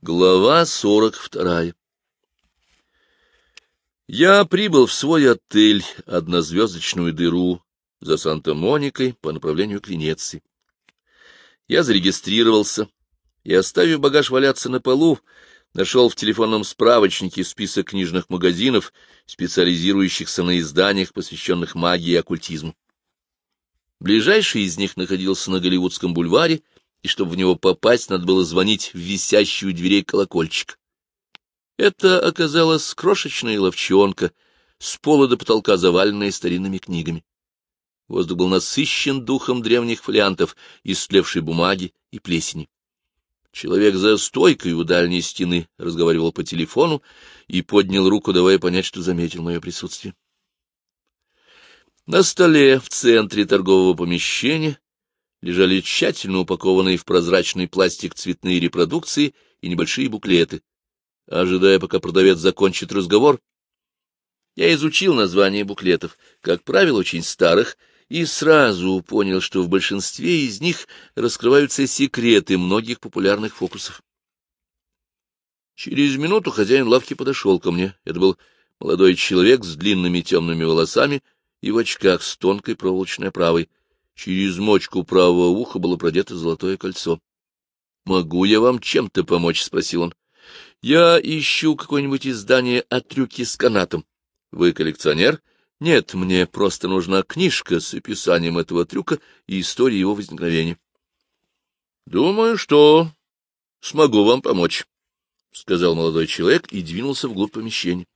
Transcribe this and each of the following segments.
Глава сорок вторая Я прибыл в свой отель, однозвездочную дыру, за Санта-Моникой по направлению к Венеции. Я зарегистрировался и, оставив багаж валяться на полу, нашел в телефонном справочнике список книжных магазинов, специализирующихся на изданиях, посвященных магии и оккультизму. Ближайший из них находился на Голливудском бульваре, и чтобы в него попасть, надо было звонить в висящую дверей колокольчик. Это оказалась крошечная ловчонка, с пола до потолка заваленная старинными книгами. Воздух был насыщен духом древних фолиантов, истлевшей бумаги и плесени. Человек за стойкой у дальней стены разговаривал по телефону и поднял руку, давая понять, что заметил мое присутствие. На столе в центре торгового помещения лежали тщательно упакованные в прозрачный пластик цветные репродукции и небольшие буклеты. Ожидая, пока продавец закончит разговор, я изучил названия буклетов, как правило, очень старых, и сразу понял, что в большинстве из них раскрываются секреты многих популярных фокусов. Через минуту хозяин лавки подошел ко мне. Это был молодой человек с длинными темными волосами и в очках с тонкой проволочной оправой. Через мочку правого уха было продето золотое кольцо. — Могу я вам чем-то помочь? — спросил он. — Я ищу какое-нибудь издание о трюке с канатом. — Вы коллекционер? — нет, мне просто нужна книжка с описанием этого трюка и историей его возникновения. — Думаю, что смогу вам помочь, — сказал молодой человек и двинулся вглубь помещения.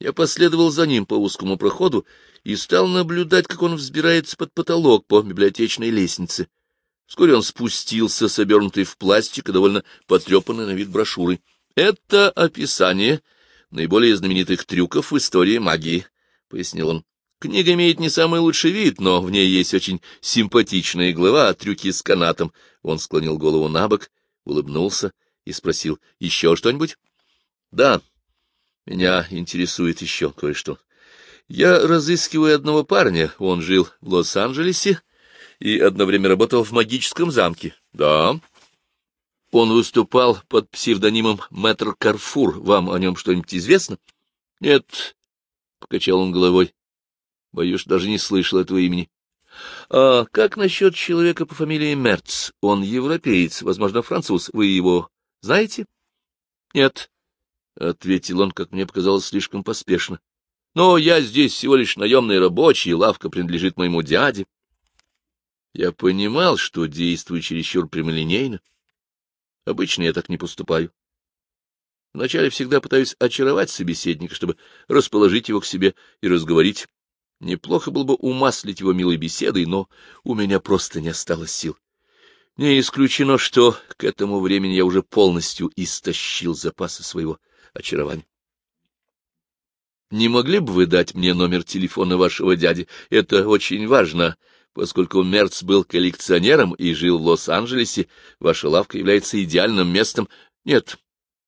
Я последовал за ним по узкому проходу и стал наблюдать, как он взбирается под потолок по библиотечной лестнице. Вскоре он спустился с обернутой в пластик и довольно потрепанной на вид брошюрой. Это описание наиболее знаменитых трюков в истории магии. — пояснил он. Книга имеет не самый лучший вид, но в ней есть очень симпатичная глава о трюке с канатом. Он склонил голову на бок, улыбнулся и спросил, — Еще что-нибудь? — Да, меня интересует еще кое-что. Я разыскиваю одного парня, он жил в Лос-Анджелесе и одно время работал в магическом замке. — Да. Он выступал под псевдонимом Мэтр Карфур. Вам о нем что-нибудь известно? — Нет, — покачал он головой. — Боюсь, даже не слышал этого имени. — А как насчет человека по фамилии Мерц? Он европеец, возможно, француз. Вы его знаете? — Нет, — ответил он, как мне показалось, слишком поспешно. — Но я здесь всего лишь наемный рабочий, лавка принадлежит моему дяде. Я понимал, что действую чересчур прямолинейно. Обычно я так не поступаю. Вначале всегда пытаюсь очаровать собеседника, чтобы расположить его к себе и разговорить. Неплохо было бы умаслить его милой беседой, но у меня просто не осталось сил. Не исключено, что к этому времени я уже полностью истощил запасы своего очарования. Не могли бы вы дать мне номер телефона вашего дяди? Это очень важно, поскольку Мерц был коллекционером и жил в Лос-Анджелесе. Ваша лавка является идеальным местом. Нет,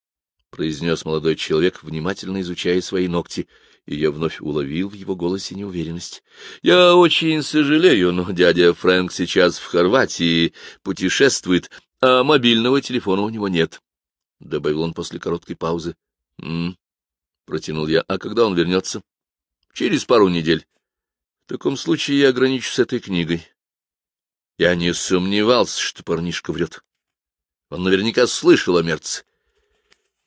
— произнес молодой человек, внимательно изучая свои ногти, и я вновь уловил в его голосе неуверенность. — Я очень сожалею, но дядя Фрэнк сейчас в Хорватии путешествует, а мобильного телефона у него нет, — добавил он после короткой паузы. «М — протянул я. — А когда он вернется? — Через пару недель. В таком случае я ограничусь этой книгой. Я не сомневался, что парнишка врет. Он наверняка слышал о мерце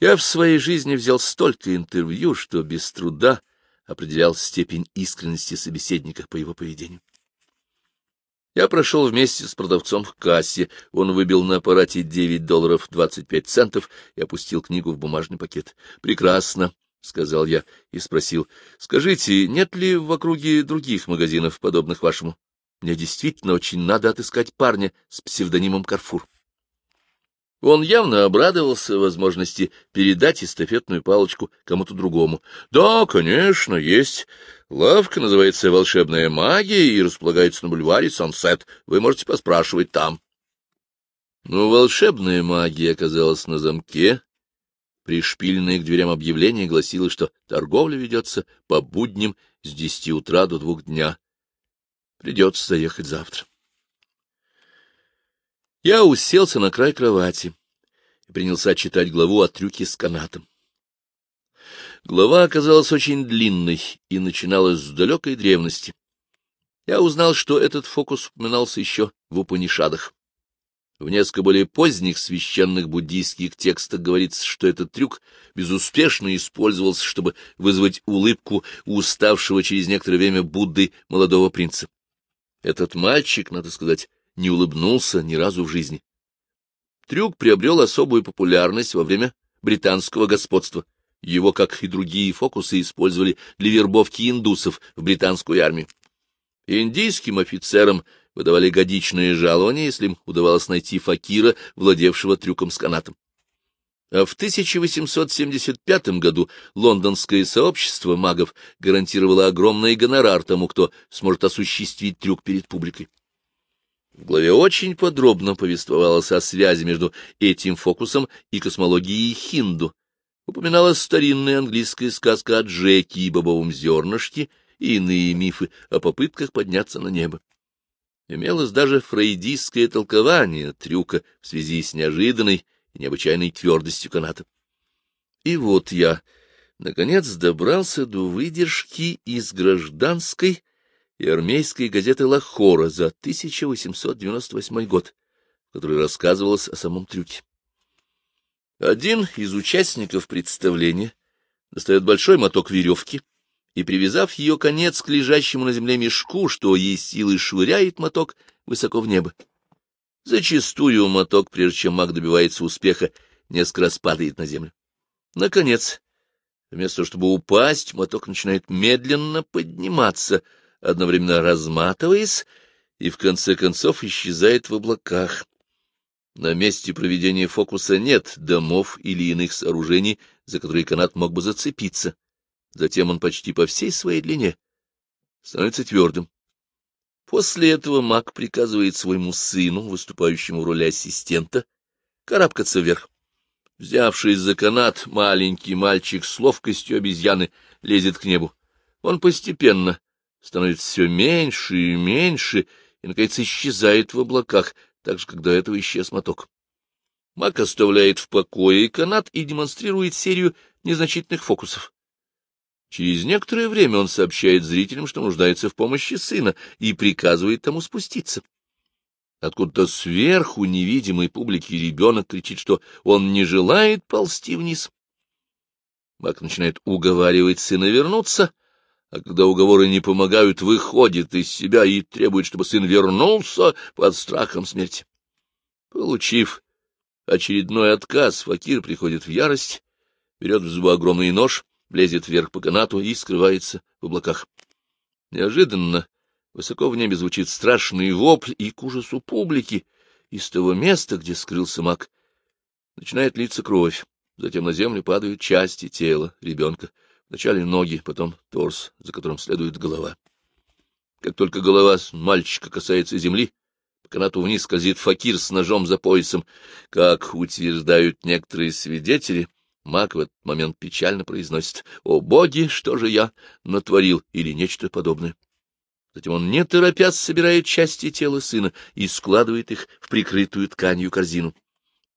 я в своей жизни взял столько интервью, что без труда определял степень искренности собеседника по его поведению. Я прошел вместе с продавцом в кассе. Он выбил на аппарате 9 долларов 25 центов и опустил книгу в бумажный пакет. «Прекрасно», — сказал я и спросил. «Скажите, нет ли в округе других магазинов, подобных вашему? Мне действительно очень надо отыскать парня с псевдонимом Карфур». Он явно обрадовался возможности передать эстафетную палочку кому-то другому. — Да, конечно, есть. Лавка называется «Волшебная магия» и располагается на бульваре «Сансет». Вы можете поспрашивать там. Но волшебная магия оказалась на замке. Пришпиленное к дверям объявление гласило, что торговля ведется по будням с десяти утра до двух дня. Придется заехать завтра. Я уселся на край кровати и принялся читать главу о трюке с канатом. Глава оказалась очень длинной и начиналась с далекой древности. Я узнал, что этот фокус упоминался еще в Упанишадах. В несколько более поздних священных буддийских текстах говорится, что этот трюк безуспешно использовался, чтобы вызвать улыбку уставшего через некоторое время Будды молодого принца. Этот мальчик, надо сказать, не улыбнулся ни разу в жизни. Трюк приобрел особую популярность во время британского господства. Его, как и другие фокусы, использовали для вербовки индусов в британскую армию. Индийским офицерам выдавали годичные жалования, если им удавалось найти факира, владевшего трюком с канатом. А в 1875 году лондонское сообщество магов гарантировало огромный гонорар тому, кто сможет осуществить трюк перед публикой. В главе очень подробно повествовалось о связи между этим фокусом и космологией хинду. Упоминалась старинная английская сказка о Джеке и бобовом зернышке и иные мифы о попытках подняться на небо. Имелось даже фрейдистское толкование трюка в связи с неожиданной и необычайной твердостью каната. И вот я, наконец, добрался до выдержки из гражданской и армейской газеты «Лахора» за 1898 год, в которой рассказывалось о самом трюке. Один из участников представления достает большой моток веревки и, привязав ее конец к лежащему на земле мешку, что есть силы, швыряет моток высоко в небо. Зачастую моток, прежде чем маг добивается успеха, несколько раз падает на землю. Наконец, вместо того, чтобы упасть, моток начинает медленно подниматься, одновременно разматываясь, и в конце концов исчезает в облаках. На месте проведения фокуса нет домов или иных сооружений, за которые канат мог бы зацепиться. Затем он почти по всей своей длине становится твердым. После этого маг приказывает своему сыну, выступающему в роли ассистента, карабкаться вверх. Взявшись за канат, маленький мальчик с ловкостью обезьяны лезет к небу. Он постепенно становится все меньше и меньше, и, наконец, исчезает в облаках, так же, как до этого исчез моток. Маг оставляет в покое канат и демонстрирует серию незначительных фокусов. Через некоторое время он сообщает зрителям, что нуждается в помощи сына, и приказывает тому спуститься. Откуда-то сверху невидимой публике ребенок кричит, что он не желает ползти вниз. Мак начинает уговаривать сына вернуться, а когда уговоры не помогают, выходит из себя и требует, чтобы сын вернулся под страхом смерти. Получив очередной отказ, Факир приходит в ярость, берет в зубы огромный нож лезет вверх по канату и скрывается в облаках. Неожиданно высоко в небе звучит страшный вопль, и к ужасу публики из того места, где скрылся маг, начинает литься кровь. Затем на землю падают части тела ребенка. Вначале ноги, потом торс, за которым следует голова. Как только голова мальчика касается земли, по канату вниз скользит факир с ножом за поясом. Как утверждают некоторые свидетели, Маг в этот момент печально произносит «О боги, что же я натворил?» или нечто подобное. Затем он, не торопясь, собирает части тела сына и складывает их в прикрытую тканью корзину.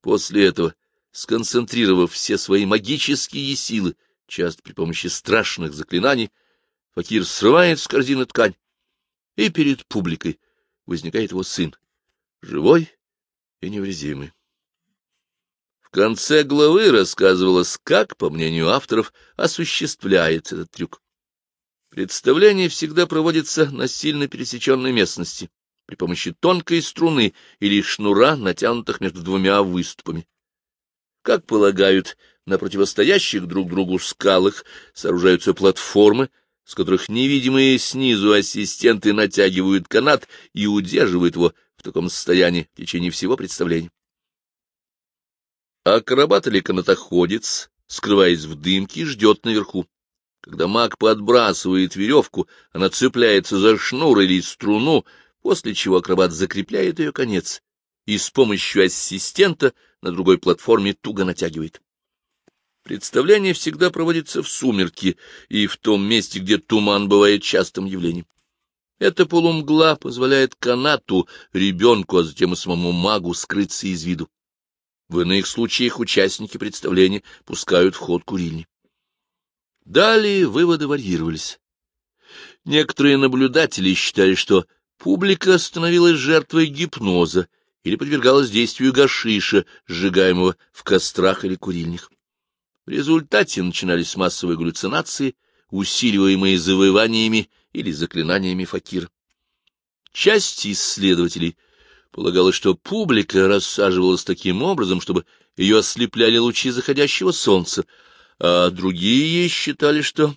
После этого, сконцентрировав все свои магические силы, часто при помощи страшных заклинаний, Факир срывает с корзины ткань, и перед публикой возникает его сын, живой и невредимый конце главы рассказывалось, как, по мнению авторов, осуществляется этот трюк. Представление всегда проводится на сильно пересеченной местности при помощи тонкой струны или шнура, натянутых между двумя выступами. Как полагают, на противостоящих друг другу скалах сооружаются платформы, с которых невидимые снизу ассистенты натягивают канат и удерживают его в таком состоянии в течение всего представления. Акробат или канатоходец, скрываясь в дымке, ждет наверху. Когда маг подбрасывает веревку, она цепляется за шнур или струну, после чего акробат закрепляет ее конец и с помощью ассистента на другой платформе туго натягивает. Представление всегда проводится в сумерки и в том месте, где туман бывает частым явлением. Эта полумгла позволяет канату, ребенку, а затем и самому магу скрыться из виду. В иных случаях участники представления пускают в ход курильни. Далее выводы варьировались. Некоторые наблюдатели считали, что публика становилась жертвой гипноза или подвергалась действию гашиша, сжигаемого в кострах или курильнях. В результате начинались массовые галлюцинации, усиливаемые завываниями или заклинаниями факира. Часть исследователей полагала, что публика рассаживалась таким образом, чтобы ее ослепляли лучи заходящего солнца, а другие считали, что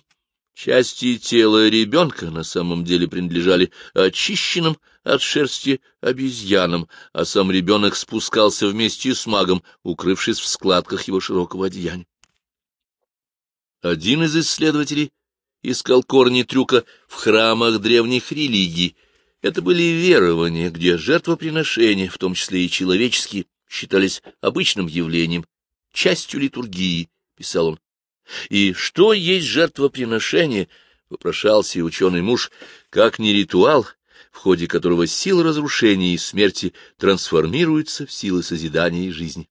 части тела ребенка на самом деле принадлежали очищенным от шерсти обезьянам, а сам ребенок спускался вместе с магом, укрывшись в складках его широкого одеяния. Один из исследователей искал корни трюка в храмах древних религий. Это были верования, где жертвоприношения, в том числе и человеческие, считались обычным явлением, частью литургии, писал он. И что есть жертвоприношение, вопрошался и ученый муж, как не ритуал, в ходе которого сила разрушения и смерти трансформируются в силы созидания и жизни.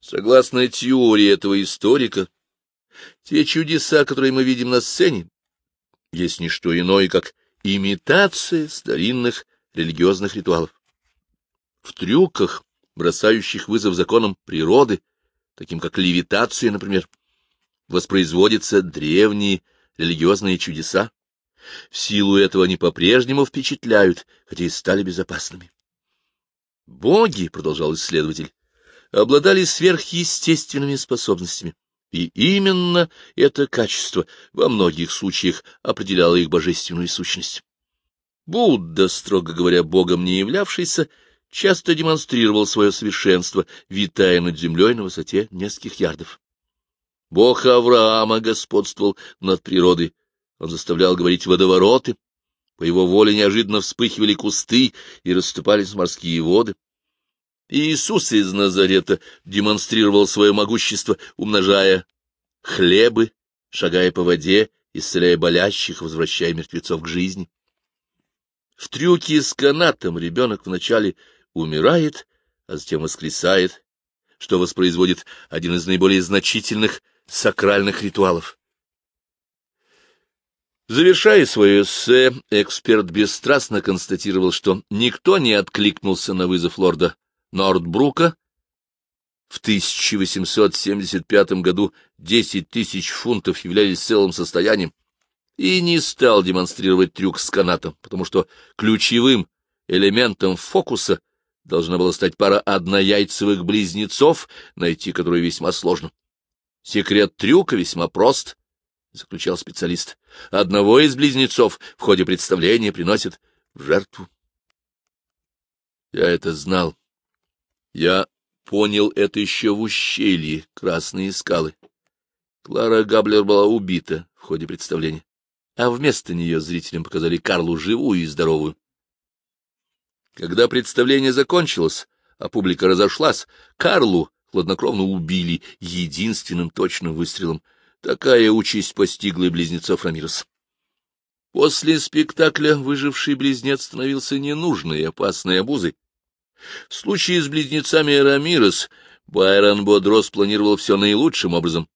Согласно теории этого историка, те чудеса, которые мы видим на сцене, есть не что иное, как имитация старинных религиозных ритуалов. В трюках, бросающих вызов законам природы, таким как левитация, например, воспроизводятся древние религиозные чудеса. В силу этого они по-прежнему впечатляют, хотя и стали безопасными. Боги, — продолжал исследователь, — обладали сверхъестественными способностями, и именно это качество во многих случаях определяло их божественную сущность. Будда, строго говоря, богом не являвшийся, часто демонстрировал свое совершенство, витая над землей на высоте нескольких ярдов. Бог Авраама господствовал над природой, он заставлял говорить водовороты, по его воле неожиданно вспыхивали кусты и расступались морские воды. Иисус из Назарета демонстрировал свое могущество, умножая хлебы, шагая по воде, исцеляя болящих, возвращая мертвецов к жизни. В трюке с канатом ребенок вначале умирает, а затем воскресает, что воспроизводит один из наиболее значительных сакральных ритуалов. Завершая свое эссе, эксперт бесстрастно констатировал, что никто не откликнулся на вызов лорда Нордбрука. В 1875 году 10 тысяч фунтов являлись целым состоянием, и не стал демонстрировать трюк с канатом, потому что ключевым элементом фокуса должна была стать пара однояйцевых близнецов, найти которые весьма сложно. Секрет трюка весьма прост, — заключал специалист. Одного из близнецов в ходе представления приносят в жертву. Я это знал. Я понял это еще в ущелье Красные скалы. Клара Габлер была убита в ходе представления, а вместо нее зрителям показали Карлу живую и здоровую. Когда представление закончилось, а публика разошлась, Карлу хладнокровно убили единственным точным выстрелом. Такая участь постигла и близнецов Рамирес. После спектакля выживший близнец становился ненужной и опасной обузой. В случае с близнецами Рамирес Байрон Бодро спланировал все наилучшим образом.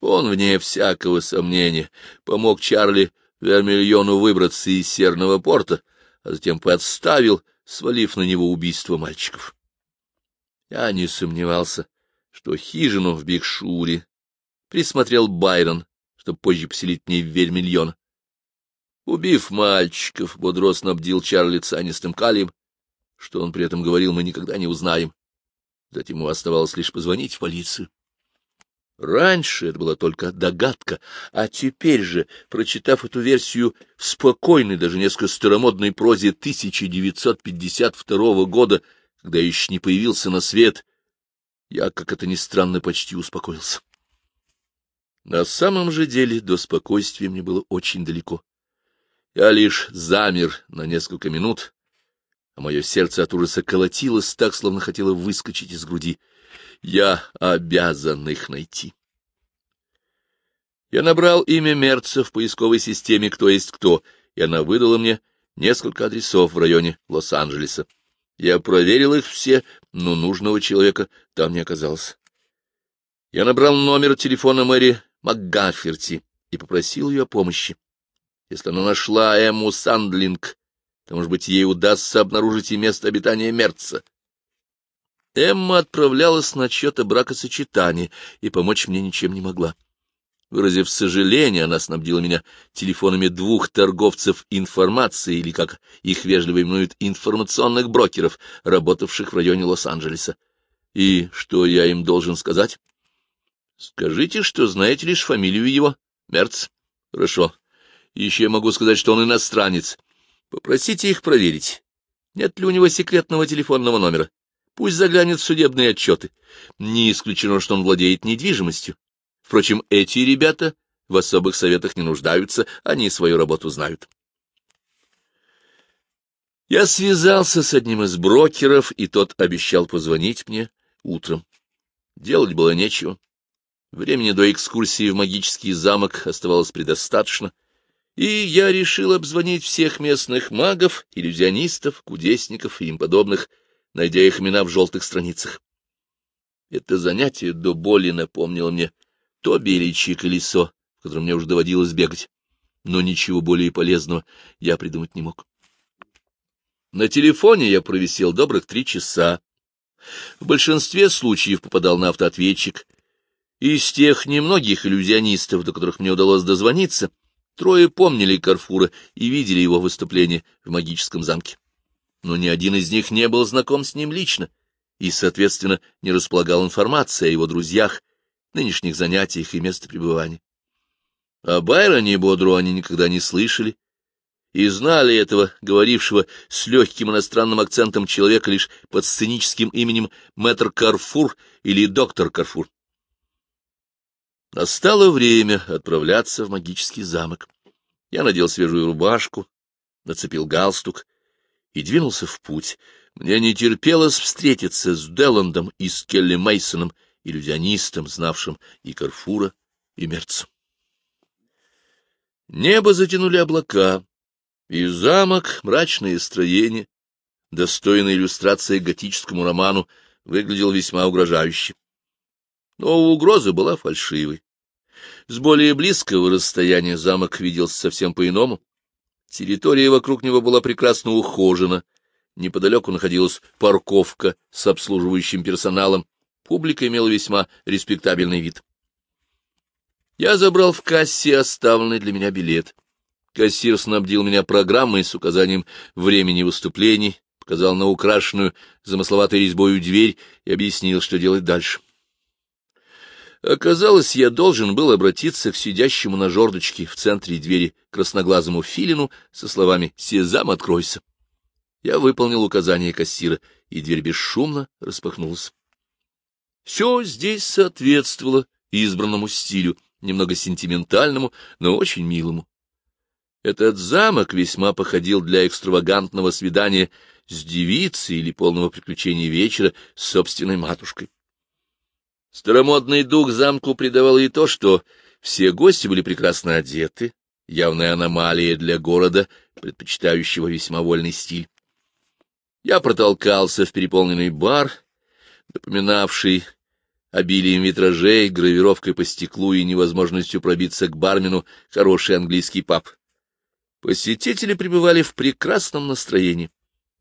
Он, вне всякого сомнения, помог Чарли Вермильону выбраться из Серного порта, а затем подставил, свалив на него убийство мальчиков. Я не сомневался, что хижину в Бигшуре присмотрел Байрон, чтобы позже поселить в ней Вермильона. Убив мальчиков, Бодро снабдил Чарли цианистым калием. Что он при этом говорил, мы никогда не узнаем. Затем ему оставалось лишь позвонить в полицию. Раньше это была только догадка, а теперь же, прочитав эту версию в спокойной, даже несколько старомодной прозе 1952 года, когда еще не появился на свет, я, как это ни странно, почти успокоился. На самом же деле до спокойствия мне было очень далеко. Я лишь замер на несколько минут, а мое сердце от ужаса колотилось так, словно хотело выскочить из груди. Я обязан их найти. Я набрал имя Мерца в поисковой системе «Кто есть кто», и она выдала мне несколько адресов в районе Лос-Анджелеса. Я проверил их все, но нужного человека там не оказалось. Я набрал номер телефона Мэри МакГафферти и попросил ее о помощи. Если она нашла Эмму Сандлинг, то, может быть, ей удастся обнаружить и место обитания Мерца. Эмма отправлялась на чье-то бракосочетание и помочь мне ничем не могла. Выразив сожаление, она снабдила меня телефонами двух торговцев информацией, или, как их вежливо именуют, информационных брокеров, работавших в районе Лос-Анджелеса. И что я им должен сказать? Скажите, что знаете лишь фамилию его. Мерц. Хорошо. Еще я могу сказать, что он иностранец. Попросите их проверить, нет ли у него секретного телефонного номера. Пусть заглянет в судебные отчеты. Не исключено, что он владеет недвижимостью. Впрочем, эти ребята в особых советах не нуждаются, они свою работу знают. Я связался с одним из брокеров, и тот обещал позвонить мне утром. Делать было нечего. Времени до экскурсии в магический замок оставалось предостаточно, и я решил обзвонить всех местных магов, иллюзионистов, кудесников и им подобных, найдя их имена в желтых страницах. Это занятие до боли напомнило мне то беличье колесо, в котором мне уже доводилось бегать, но ничего более полезного я придумать не мог. На телефоне я провисел добрых три часа. В большинстве случаев попадал на автоответчик. Из тех немногих иллюзионистов, до которых мне удалось дозвониться, трое помнили Карфура и видели его выступление в магическом замке. Но ни один из них не был знаком с ним лично и, соответственно, не располагал информацией о его друзьях, нынешних занятиях и месте пребывания. О Байроне и Бодру они никогда не слышали и знали этого, говорившего с легким иностранным акцентом человека лишь под сценическим именем мэтр Карфур или доктор Карфур. Настало время отправляться в магический замок. Я надел свежую рубашку, нацепил галстук и двинулся в путь. Мне не терпелось встретиться с Деландом и с Келли Мейсоном иллюзионистом, знавшим и Карфура, и Мерца. Небо затянули облака, и замок, мрачное строение, достойное иллюстрации готическому роману, выглядел весьма угрожающе. Но угроза была фальшивой. С более близкого расстояния замок виделся совсем по-иному. Территория вокруг него была прекрасно ухожена, неподалеку находилась парковка с обслуживающим персоналом, Публика имела весьма респектабельный вид. Я забрал в кассе оставленный для меня билет. Кассир снабдил меня программой с указанием времени выступлений, показал на украшенную замысловатой резьбою дверь и объяснил, что делать дальше. Оказалось, я должен был обратиться к сидящему на жердочке в центре двери красноглазому филину со словами «Сезам, откройся». Я выполнил указание кассира, и дверь бесшумно распахнулась. Все здесь соответствовало избранному стилю, немного сентиментальному, но очень милому. Этот замок весьма походил для экстравагантного свидания с девицей или полного приключения вечера с собственной матушкой. Старомодный дух замку придавал и то, что все гости были прекрасно одеты, явная аномалия для города, предпочитающего весьма вольный стиль. Я протолкался в переполненный бар, напоминавший обилием витражей, гравировкой по стеклу и невозможностью пробиться к бармену хороший английский паб. Посетители пребывали в прекрасном настроении,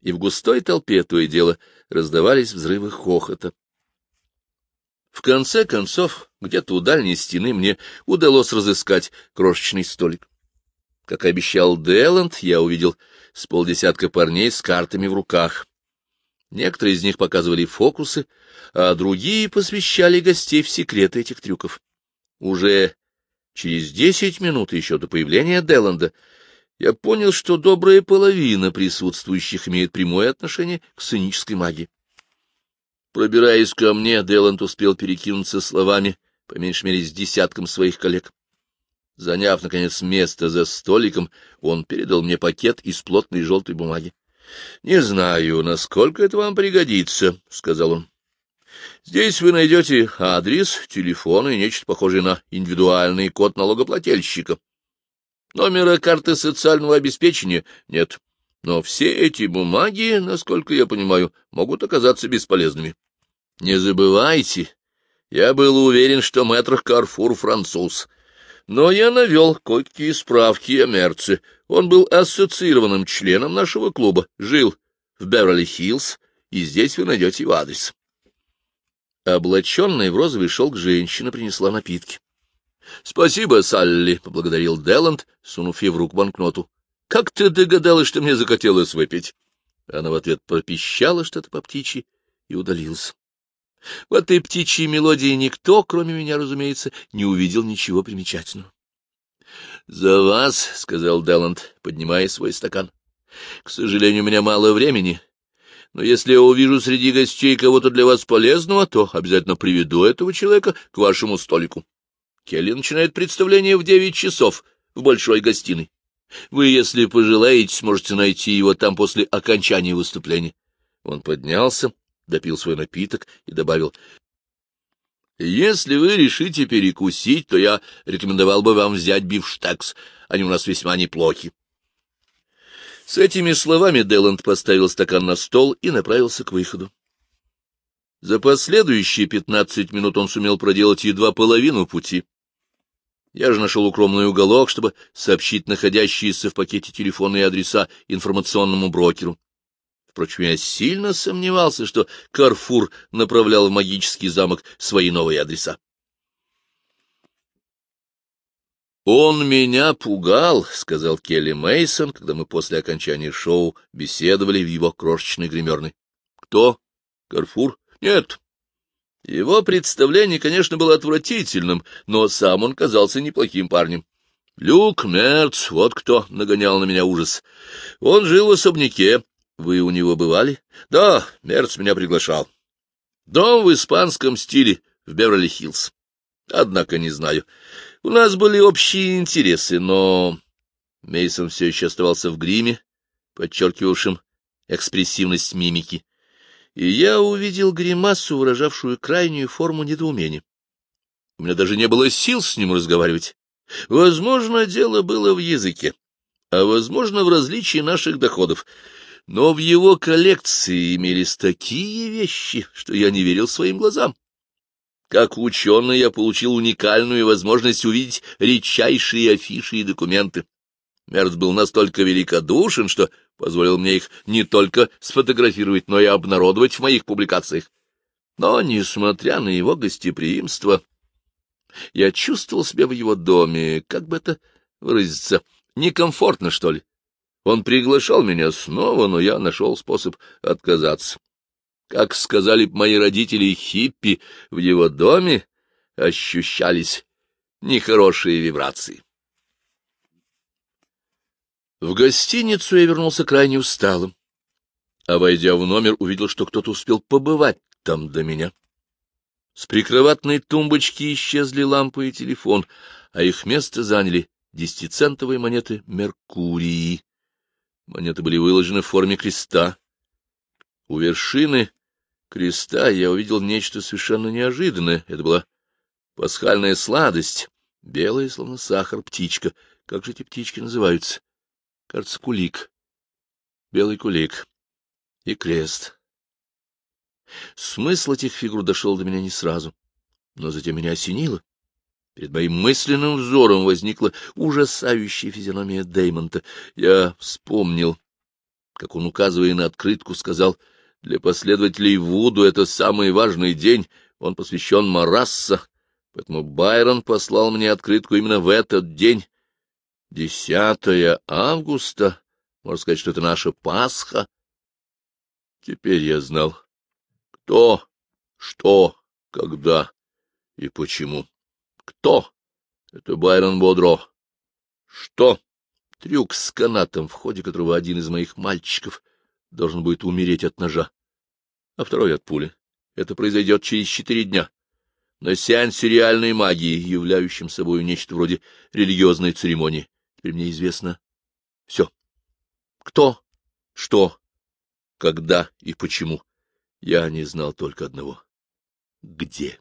и в густой толпе то и дело раздавались взрывы хохота. В конце концов, где-то у дальней стены мне удалось разыскать крошечный столик. Как обещал Деланд, я увидел с полдесятка парней с картами в руках. Некоторые из них показывали фокусы, а другие посвящали гостей в секреты этих трюков. Уже через десять минут еще до появления Деланда я понял, что добрая половина присутствующих имеет прямое отношение к сценической магии. Пробираясь ко мне, Деланд успел перекинуться словами, по меньшей мере, с десятком своих коллег. Заняв, наконец, место за столиком, он передал мне пакет из плотной желтой бумаги. — Не знаю, насколько это вам пригодится, — сказал он. — Здесь вы найдете адрес, телефон и нечто похожее на индивидуальный код налогоплательщика. Номера карты социального обеспечения нет. Но все эти бумаги, насколько я понимаю, могут оказаться бесполезными. Не забывайте, я был уверен, что мэтр Карфур француз. Но я навел кое-какие справки о Мерце. Он был ассоциированным членом нашего клуба, жил в Беверли-Хиллз, и здесь вы найдете его адрес. Облаченная в розовый шелк женщина принесла напитки. — Спасибо, Салли, — поблагодарил Деланд, сунув ей в руку банкноту. — Как ты догадалась, что мне захотелось выпить? Она в ответ пропищала что-то по птичьи и удалилась. В этой птичьей мелодии никто, кроме меня, разумеется, не увидел ничего примечательного. — За вас, — сказал Деланд, поднимая свой стакан. — К сожалению, у меня мало времени, но если я увижу среди гостей кого-то для вас полезного, то обязательно приведу этого человека к вашему столику. Келли начинает представление в девять часов в большой гостиной. Вы, если пожелаете, сможете найти его там после окончания выступления. Он поднялся, допил свой напиток и добавил, — Если вы решите перекусить, то я рекомендовал бы вам взять бифштекс. Они у нас весьма неплохи. С этими словами Деланд поставил стакан на стол и направился к выходу. За последующие пятнадцать минут он сумел проделать едва половину пути. Я же нашел укромный уголок, чтобы сообщить находящиеся в пакете телефонные адреса информационному брокеру. Впрочем, я сильно сомневался, что Карфур направлял в магический замок свои новые адреса. «Он меня пугал», — сказал Келли Мейсон, когда мы после окончания шоу беседовали в его крошечной гримерной. «Кто? Карфур? Нет, его представление, конечно, было отвратительным, но сам он казался неплохим парнем. Люк Мерц, вот кто нагонял на меня ужас. Он жил в особняке. Вы у него бывали? Да, Мерц меня приглашал. Дом в испанском стиле, в Беверли-Хиллз. Однако не знаю. У нас были общие интересы, но... Мейсон все еще оставался в гриме, подчеркивавшим экспрессивность мимики и я увидел гримасу, выражавшую крайнюю форму недоумения. У меня даже не было сил с ним разговаривать. Возможно, дело было в языке, а возможно, в различии наших доходов. Но в его коллекции имелись такие вещи, что я не верил своим глазам. Как ученый я получил уникальную возможность увидеть редчайшие афиши и документы. Мерц был настолько великодушен, что позволил мне их не только сфотографировать, но и обнародовать в моих публикациях. Но, несмотря на его гостеприимство, я чувствовал себя в его доме, как бы это выразиться, некомфортно, что ли. Он приглашал меня снова, но я нашел способ отказаться. Как сказали мои родители хиппи, в его доме ощущались нехорошие вибрации. В гостиницу я вернулся крайне усталым, а, войдя в номер, увидел, что кто-то успел побывать там до меня. С прикроватной тумбочки исчезли лампы и телефон, а их место заняли десятицентовые монеты Меркурии. Монеты были выложены в форме креста. У вершины креста я увидел нечто совершенно неожиданное. Это была пасхальная сладость, белая, словно сахар, птичка. Как же эти птички называются? Кажется, кулик. Белый кулик. И крест. Смысл этих фигур дошел до меня не сразу, но затем меня осенило. Перед моим мысленным взором возникла ужасающая физиономия Деймонта. Я вспомнил, как он, указывая на открытку, сказал, для последователей Вуду это самый важный день, он посвящен Марасса, поэтому Байрон послал мне открытку именно в этот день, Десятое августа, можно сказать, что это наша Пасха. Теперь я знал, кто, что, когда и почему. Кто? Это Байрон Бодро. Что? Трюк с канатом, в ходе которого один из моих мальчиков должен будет умереть от ножа, а второй от пули. Это произойдет через четыре дня. На сеансе реальной магии, являющем собой нечто вроде религиозной церемонии. Теперь мне известно все. Кто, что, когда и почему. Я не знал только одного. Где?